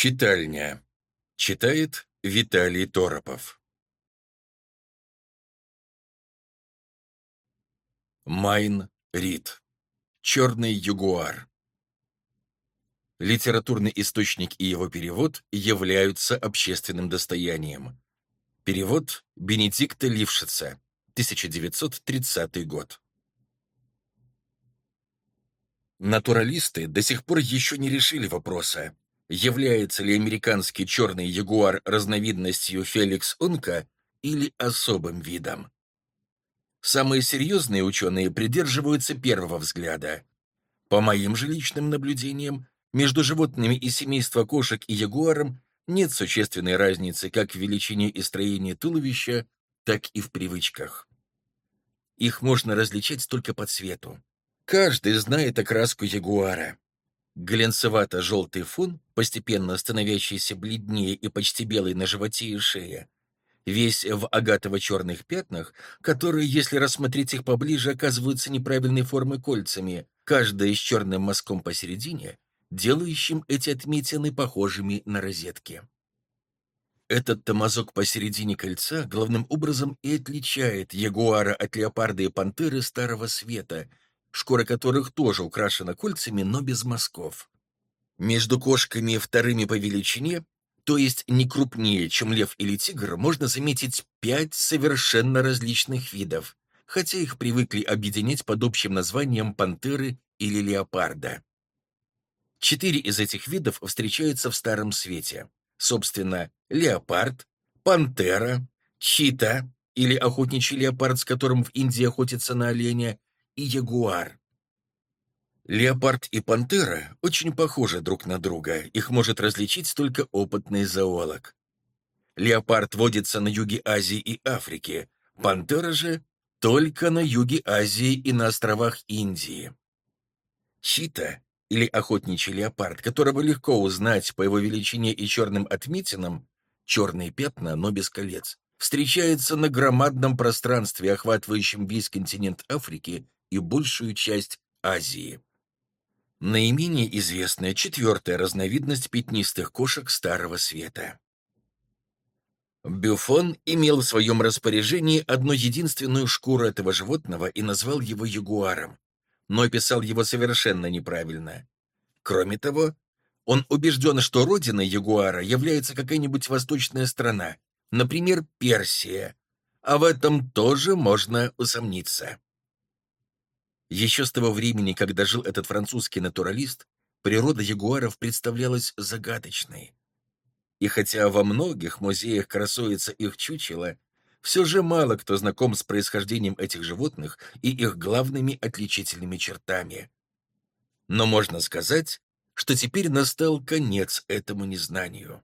Читальня. Читает Виталий Торопов. Майн Рид. Черный ягуар. Литературный источник и его перевод являются общественным достоянием. Перевод Бенедикта Лившица, 1930 год. Натуралисты до сих пор еще не решили вопроса, является ли американский черный ягуар разновидностью Феликс Унка или особым видом. Самые серьезные ученые придерживаются первого взгляда. По моим же личным наблюдениям, между животными из семейства кошек и ягуаром нет существенной разницы как в величине и строении туловища, так и в привычках. Их можно различать только по цвету. Каждый знает окраску ягуара. Глянцевато-желтый фон, постепенно становящийся бледнее и почти белый на животе и шее, весь в агатово-черных пятнах, которые, если рассмотреть их поближе, оказываются неправильной формы кольцами, каждая с черным мазком посередине, делающим эти отметины похожими на розетки. Этот томазок посередине кольца главным образом и отличает ягуара от леопарда и пантеры Старого Света — шкура которых тоже украшена кольцами, но без мазков. Между кошками вторыми по величине, то есть не крупнее, чем лев или тигр, можно заметить пять совершенно различных видов, хотя их привыкли объединять под общим названием пантеры или леопарда. Четыре из этих видов встречаются в Старом Свете. Собственно, леопард, пантера, чита или охотничий леопард, с которым в Индии охотятся на оленя, и ягуар. Леопард и пантера очень похожи друг на друга, их может различить только опытный зоолог. Леопард водится на юге Азии и Африки, пантера же только на юге Азии и на островах Индии. Чита, или охотничий леопард, которого легко узнать по его величине и черным отметинам, черные пятна, но без колец, встречается на громадном пространстве, охватывающем весь континент Африки и большую часть Азии. Наименее известная четвертая разновидность пятнистых кошек Старого Света. Бюфон имел в своем распоряжении одну единственную шкуру этого животного и назвал его ягуаром, но описал его совершенно неправильно. Кроме того, он убежден, что родиной ягуара является какая-нибудь восточная страна, например, Персия, а в этом тоже можно усомниться. Еще с того времени, когда жил этот французский натуралист, природа ягуаров представлялась загадочной. И хотя во многих музеях красуется их чучело, все же мало кто знаком с происхождением этих животных и их главными отличительными чертами. Но можно сказать, что теперь настал конец этому незнанию.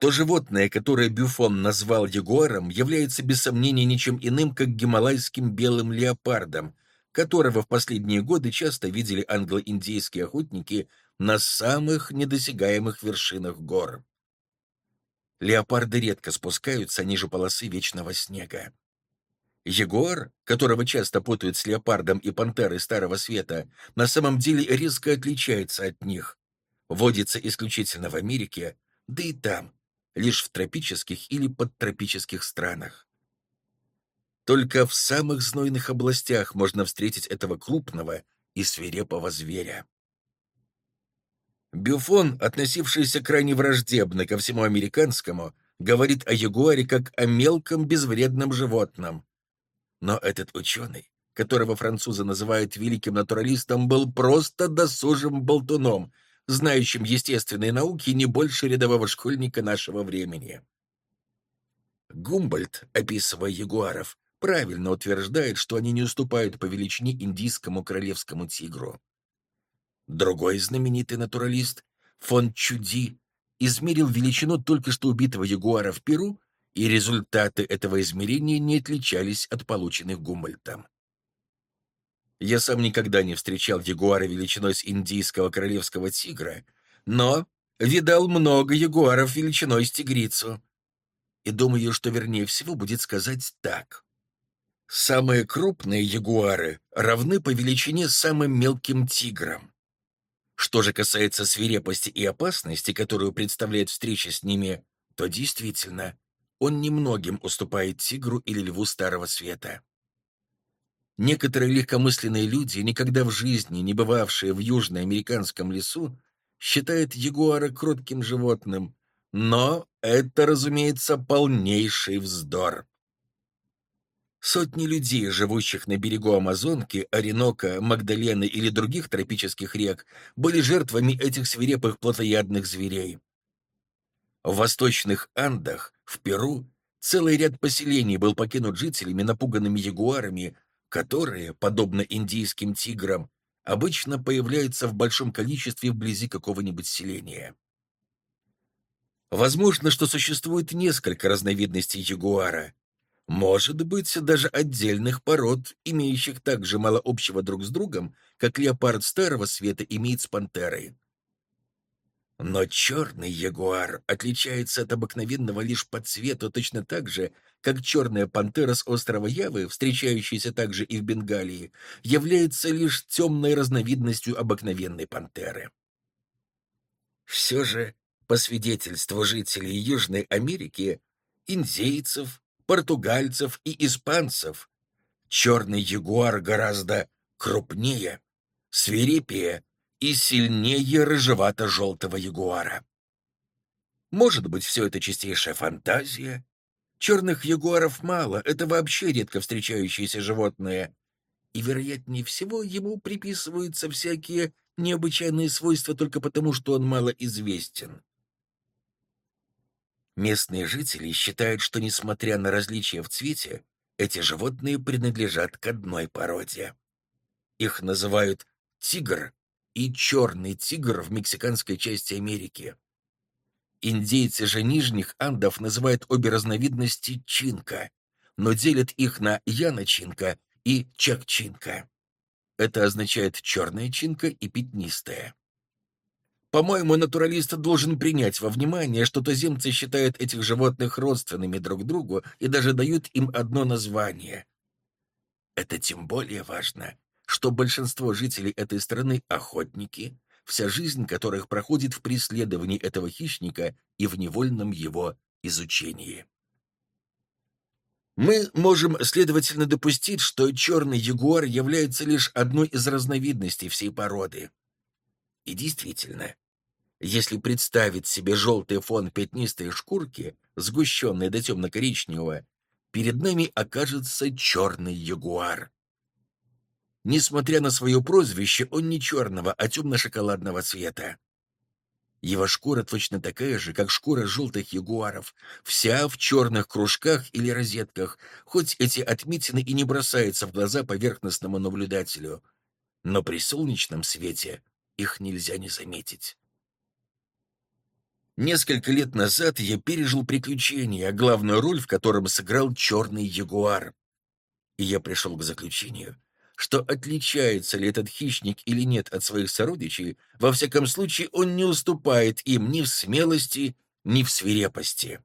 То животное, которое Бюфон назвал ягуаром, является без сомнения ничем иным, как гималайским белым леопардом, которого в последние годы часто видели англо-индейские охотники на самых недосягаемых вершинах гор. Леопарды редко спускаются ниже полосы вечного снега. Ягуар, которого часто путают с леопардом и пантерой Старого Света, на самом деле резко отличается от них. Водится исключительно в Америке, да и там, лишь в тропических или подтропических странах. Только в самых знойных областях можно встретить этого крупного и свирепого зверя. Бюфон, относившийся крайне враждебно ко всему американскому, говорит о ягуаре как о мелком безвредном животном. Но этот ученый, которого французы называют великим натуралистом, был просто досужим болтуном — знающим естественные науки не больше рядового школьника нашего времени. Гумбольд, описывая ягуаров, правильно утверждает, что они не уступают по величине индийскому королевскому тигру. Другой знаменитый натуралист, фон Чуди, измерил величину только что убитого ягуара в Перу, и результаты этого измерения не отличались от полученных Гумбольдтом. Я сам никогда не встречал ягуара величиной с индийского королевского тигра, но видал много ягуаров величиной с тигрицу. И думаю, что вернее всего будет сказать так. Самые крупные ягуары равны по величине самым мелким тиграм. Что же касается свирепости и опасности, которую представляет встреча с ними, то действительно, он немногим уступает тигру или льву Старого Света. Некоторые легкомысленные люди, никогда в жизни не бывавшие в южноамериканском лесу, считают ягуара кротким животным, но это, разумеется, полнейший вздор. Сотни людей, живущих на берегу Амазонки, Оренока, Магдалены или других тропических рек, были жертвами этих свирепых плотоядных зверей. В восточных Андах, в Перу, целый ряд поселений был покинут жителями, напуганными ягуарами, которые, подобно индийским тиграм, обычно появляются в большом количестве вблизи какого-нибудь селения. Возможно, что существует несколько разновидностей ягуара. Может быть, даже отдельных пород, имеющих так же мало общего друг с другом, как леопард старого света имеет с пантерой. Но черный ягуар отличается от обыкновенного лишь по цвету точно так же, как черная пантера с острова Явы, встречающаяся также и в Бенгалии, является лишь темной разновидностью обыкновенной пантеры. Все же, по свидетельству жителей Южной Америки, индейцев, португальцев и испанцев, черный ягуар гораздо крупнее, свирепее и сильнее рыжевато-желтого ягуара. Может быть, все это чистейшая фантазия, Черных ягуаров мало, это вообще редко встречающиеся животные. И, вероятнее всего, ему приписываются всякие необычайные свойства только потому, что он мало известен. Местные жители считают, что, несмотря на различия в цвете, эти животные принадлежат к одной породе. Их называют тигр и черный тигр в мексиканской части Америки. Индейцы же Нижних Андов называют обе разновидности чинка, но делят их на яночинка и чакчинка. Это означает черная чинка и пятнистая. По-моему, натуралист должен принять во внимание, что туземцы считают этих животных родственными друг другу и даже дают им одно название. Это тем более важно, что большинство жителей этой страны — охотники, вся жизнь которых проходит в преследовании этого хищника и в невольном его изучении. Мы можем, следовательно, допустить, что черный ягуар является лишь одной из разновидностей всей породы. И действительно, если представить себе желтый фон пятнистой шкурки, сгущенной до темно-коричневого, перед нами окажется черный ягуар. Несмотря на свое прозвище, он не черного, а темно-шоколадного цвета. Его шкура точно такая же, как шкура желтых ягуаров, вся в черных кружках или розетках, хоть эти отметины и не бросаются в глаза поверхностному наблюдателю. Но при солнечном свете их нельзя не заметить. Несколько лет назад я пережил приключение, главную роль в котором сыграл черный ягуар. И я пришел к заключению — что отличается ли этот хищник или нет от своих сородичей, во всяком случае он не уступает им ни в смелости, ни в свирепости.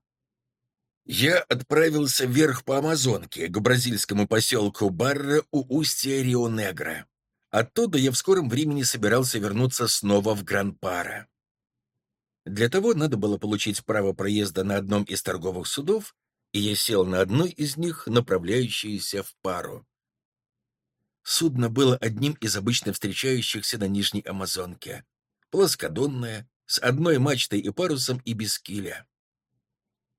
Я отправился вверх по Амазонке, к бразильскому поселку Барра у устья Рио-Негро. Оттуда я в скором времени собирался вернуться снова в Гран-Пара. Для того надо было получить право проезда на одном из торговых судов, и я сел на одной из них, направляющейся в Пару. Судно было одним из обычно встречающихся на Нижней Амазонке. Плоскодонное, с одной мачтой и парусом и без киля.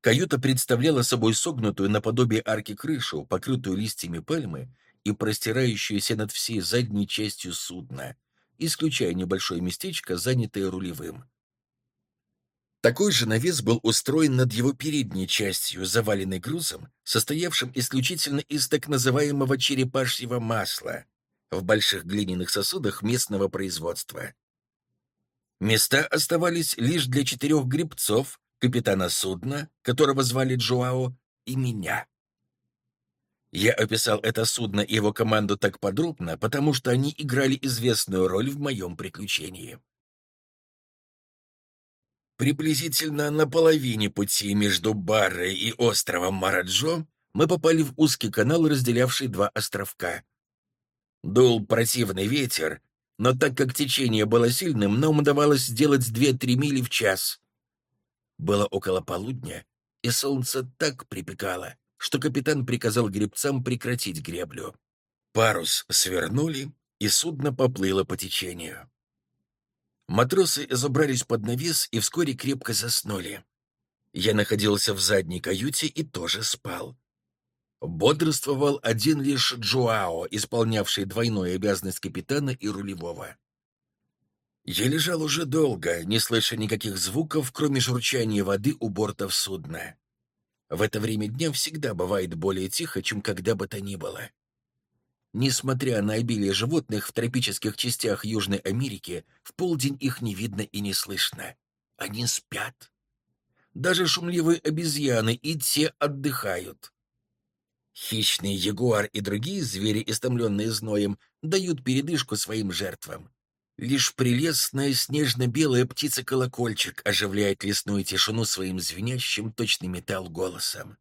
Каюта представляла собой согнутую наподобие арки крышу, покрытую листьями пальмы и простирающуюся над всей задней частью судна, исключая небольшое местечко, занятое рулевым. Такой же навес был устроен над его передней частью, заваленной грузом, состоявшим исключительно из так называемого черепашьего масла в больших глиняных сосудах местного производства. Места оставались лишь для четырех гребцов, капитана судна, которого звали Джоао, и меня. Я описал это судно и его команду так подробно, потому что они играли известную роль в моем приключении. Приблизительно на половине пути между Баррой и островом Мараджо мы попали в узкий канал, разделявший два островка. Дул противный ветер, но так как течение было сильным, нам удавалось сделать 2-3 мили в час. Было около полудня, и солнце так припекало, что капитан приказал гребцам прекратить греблю. Парус свернули, и судно поплыло по течению. Матросы забрались под навес и вскоре крепко заснули. Я находился в задней каюте и тоже спал. Бодрствовал один лишь Джоао, исполнявший двойную обязанность капитана и рулевого. Я лежал уже долго, не слыша никаких звуков, кроме журчания воды у бортов судна. В это время дня всегда бывает более тихо, чем когда бы то ни было. Несмотря на обилие животных в тропических частях Южной Америки, в полдень их не видно и не слышно. Они спят. Даже шумливые обезьяны и те отдыхают. Хищный ягуар и другие звери, истомленные зноем, дают передышку своим жертвам. Лишь прелестная снежно-белая птица-колокольчик оживляет лесную тишину своим звенящим точный металл голосом.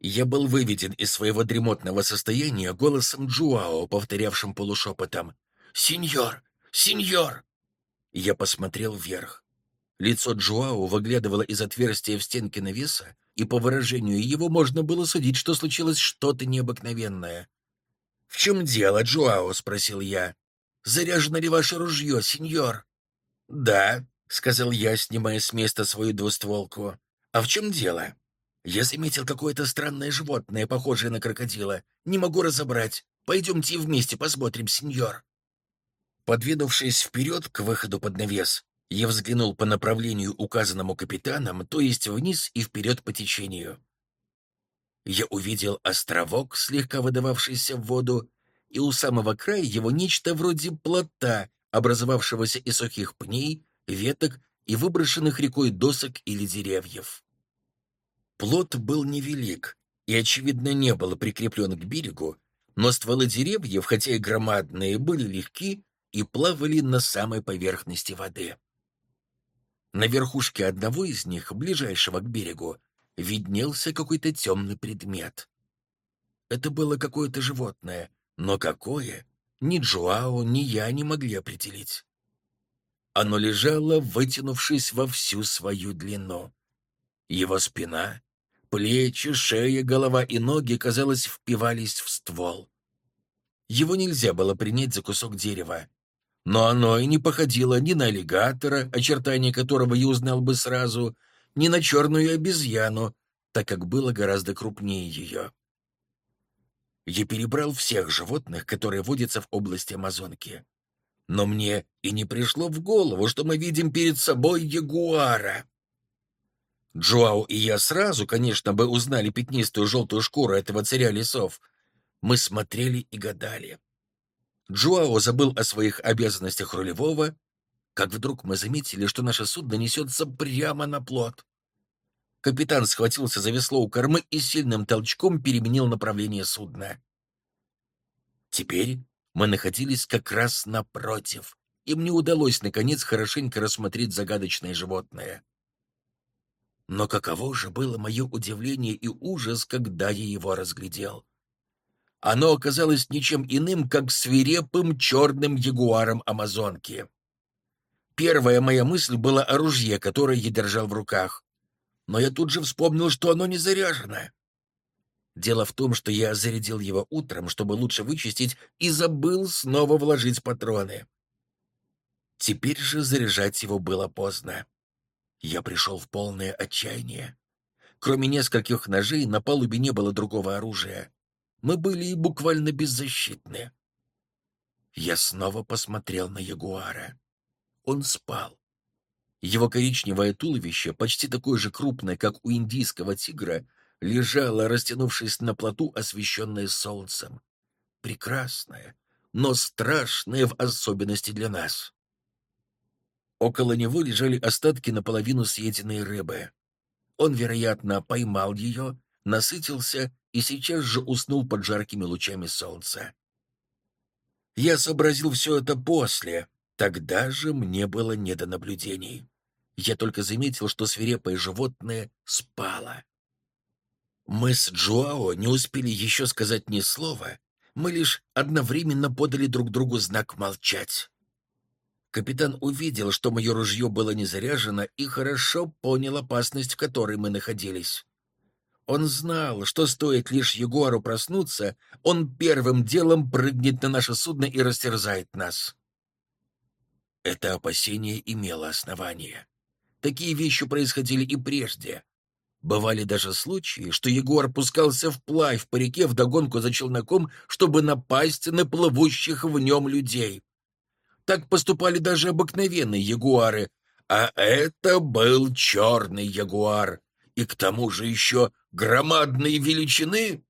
Я был выведен из своего дремотного состояния голосом Джуао, повторявшим полушепотом «Сеньор! Сеньор!» Я посмотрел вверх. Лицо Джуао выглядывало из отверстия в стенке навеса, и по выражению его можно было судить, что случилось что-то необыкновенное. «В чем дело, Джуао?» — спросил я. «Заряжено ли ваше ружье, сеньор?» «Да», — сказал я, снимая с места свою двустволку. «А в чем дело?» «Я заметил какое-то странное животное, похожее на крокодила. Не могу разобрать. Пойдемте вместе посмотрим, сеньор». Подвинувшись вперед к выходу под навес, я взглянул по направлению, указанному капитаном, то есть вниз и вперед по течению. Я увидел островок, слегка выдававшийся в воду, и у самого края его нечто вроде плота, образовавшегося из сухих пней, веток и выброшенных рекой досок или деревьев. Плот был невелик и, очевидно, не был прикреплен к берегу, но стволы деревьев, хотя и громадные, были легки и плавали на самой поверхности воды. На верхушке одного из них, ближайшего к берегу, виднелся какой-то темный предмет. Это было какое-то животное, но какое, ни Джоао, ни я не могли определить. Оно лежало, вытянувшись во всю свою длину. Его спина, плечи, шея, голова и ноги, казалось, впивались в ствол. Его нельзя было принять за кусок дерева, но оно и не походило ни на аллигатора, очертания которого я узнал бы сразу, ни на черную обезьяну, так как было гораздо крупнее ее. Я перебрал всех животных, которые водятся в области Амазонки. Но мне и не пришло в голову, что мы видим перед собой ягуара. Джоау и я сразу, конечно, бы узнали пятнистую желтую шкуру этого царя лесов. Мы смотрели и гадали. Джоао забыл о своих обязанностях рулевого, как вдруг мы заметили, что наше судно несется прямо на плот. Капитан схватился за весло у кормы и сильным толчком переменил направление судна. Теперь мы находились как раз напротив, и мне удалось, наконец, хорошенько рассмотреть загадочное животное. Но каково же было мое удивление и ужас, когда я его разглядел. Оно оказалось ничем иным, как свирепым черным ягуаром Амазонки. Первая моя мысль была о ружье, которое я держал в руках. Но я тут же вспомнил, что оно не заряжено. Дело в том, что я зарядил его утром, чтобы лучше вычистить, и забыл снова вложить патроны. Теперь же заряжать его было поздно. Я пришел в полное отчаяние. Кроме нескольких ножей, на палубе не было другого оружия мы были буквально беззащитны. Я снова посмотрел на ягуара. Он спал. Его коричневое туловище, почти такое же крупное, как у индийского тигра, лежало, растянувшись на плоту, освещенное солнцем. Прекрасное, но страшное в особенности для нас. Около него лежали остатки наполовину съеденной рыбы. Он, вероятно, поймал ее, насытился и сейчас же уснул под жаркими лучами солнца. Я сообразил все это после, тогда же мне было не до наблюдений. Я только заметил, что свирепое животное спало. Мы с Джуао не успели еще сказать ни слова. Мы лишь одновременно подали друг другу знак молчать. Капитан увидел, что мое ружье было не заряжено, и хорошо понял опасность, в которой мы находились. Он знал, что стоит лишь Ягуару проснуться, он первым делом прыгнет на наше судно и растерзает нас. Это опасение имело основание. Такие вещи происходили и прежде. Бывали даже случаи, что Егор пускался вплавь по реке вдогонку за челноком, чтобы напасть на плывущих в нем людей. Так поступали даже обыкновенные ягуары, а это был черный ягуар, и к тому же еще громадной величины.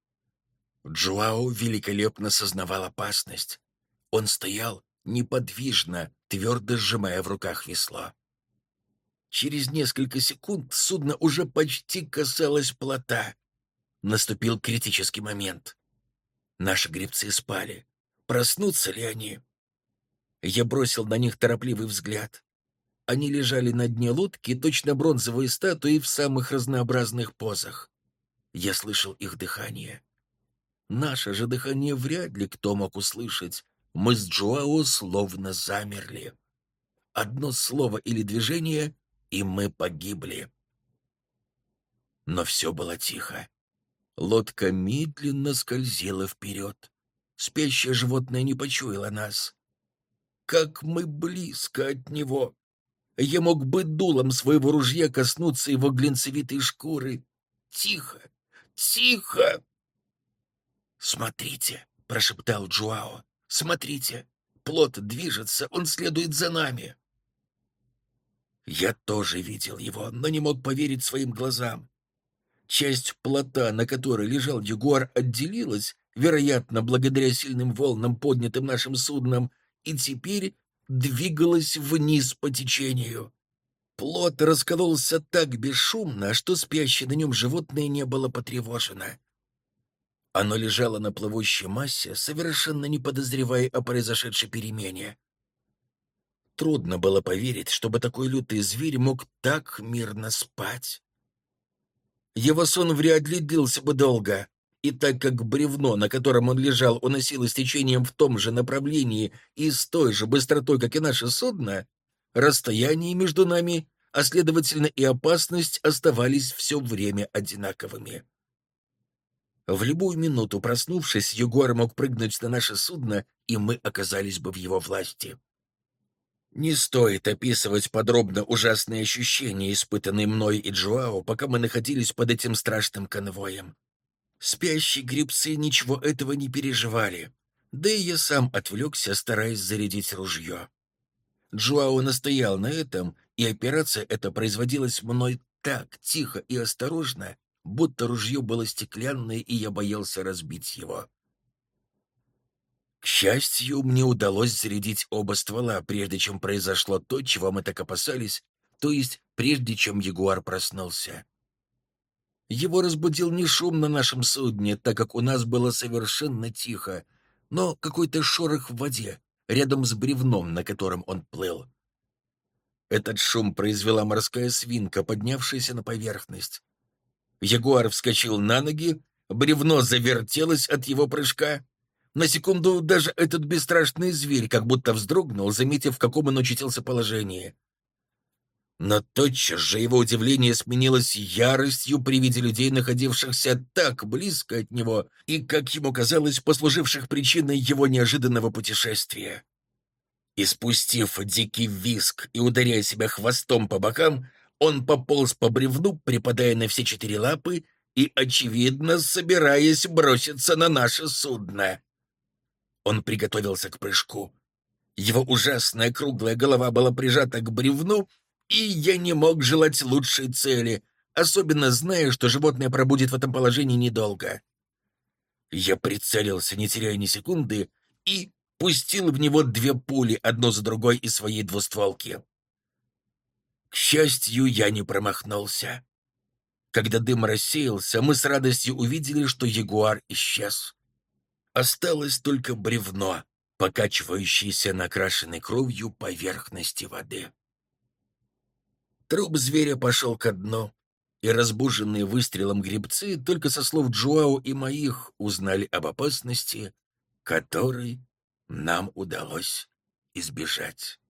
Джуао великолепно сознавал опасность. Он стоял неподвижно, твердо сжимая в руках весло. Через несколько секунд судно уже почти касалось плота. Наступил критический момент. Наши гребцы спали. Проснутся ли они? Я бросил на них торопливый взгляд. Они лежали на дне лодки, точно бронзовые статуи в самых разнообразных позах. Я слышал их дыхание. Наше же дыхание вряд ли кто мог услышать. Мы с Джоао словно замерли. Одно слово или движение, и мы погибли. Но все было тихо. Лодка медленно скользила вперед. Спящее животное не почуяло нас. Как мы близко от него! Я мог бы дулом своего ружья коснуться его глинцевитой шкуры. Тихо! Тихо! «Смотрите!» — прошептал Джуао. «Смотрите! Плот движется, он следует за нами!» Я тоже видел его, но не мог поверить своим глазам. Часть плота, на которой лежал ягуар, отделилась, вероятно, благодаря сильным волнам, поднятым нашим судном, и теперь двигалась вниз по течению. Плот раскололся так бесшумно, что спящее на нем животное не было потревожено. Оно лежало на плывущей массе, совершенно не подозревая о произошедшей перемене. Трудно было поверить, чтобы такой лютый зверь мог так мирно спать. Его сон вряд ли длился бы долго, и так как бревно, на котором он лежал, уносилось течением в том же направлении и с той же быстротой, как и наше судно, расстояние между нами, а следовательно и опасность, оставались все время одинаковыми. В любую минуту, проснувшись, Егор мог прыгнуть на наше судно, и мы оказались бы в его власти. Не стоит описывать подробно ужасные ощущения, испытанные мной и Джоао, пока мы находились под этим страшным конвоем. Спящие грибцы ничего этого не переживали, да и я сам отвлекся, стараясь зарядить ружье. Джоао настоял на этом, и операция эта производилась мной так тихо и осторожно, будто ружье было стеклянное, и я боялся разбить его. К счастью, мне удалось зарядить оба ствола, прежде чем произошло то, чего мы так опасались, то есть прежде чем ягуар проснулся. Его разбудил не шум на нашем судне, так как у нас было совершенно тихо, но какой-то шорох в воде, рядом с бревном, на котором он плыл. Этот шум произвела морская свинка, поднявшаяся на поверхность. Ягуар вскочил на ноги, бревно завертелось от его прыжка, на секунду даже этот бесстрашный зверь как будто вздрогнул, заметив, в каком он очутился положении. Но тотчас же его удивление сменилось яростью при виде людей, находившихся так близко от него и, как ему казалось, послуживших причиной его неожиданного путешествия. Испустив дикий виск и ударяя себя хвостом по бокам, он пополз по бревну, припадая на все четыре лапы и, очевидно, собираясь броситься на наше судно. Он приготовился к прыжку. Его ужасная круглая голова была прижата к бревну, и я не мог желать лучшей цели, особенно зная, что животное пробудет в этом положении недолго. Я прицелился, не теряя ни секунды, и пустил в него две пули, одно за другой из своей двустволки. К счастью, я не промахнулся. Когда дым рассеялся, мы с радостью увидели, что ягуар исчез. Осталось только бревно, покачивающееся накрашенной кровью поверхности воды. Труп зверя пошел ко дну, и разбуженные выстрелом грибцы только со слов Джуао и моих узнали об опасности, которой нам удалось избежать.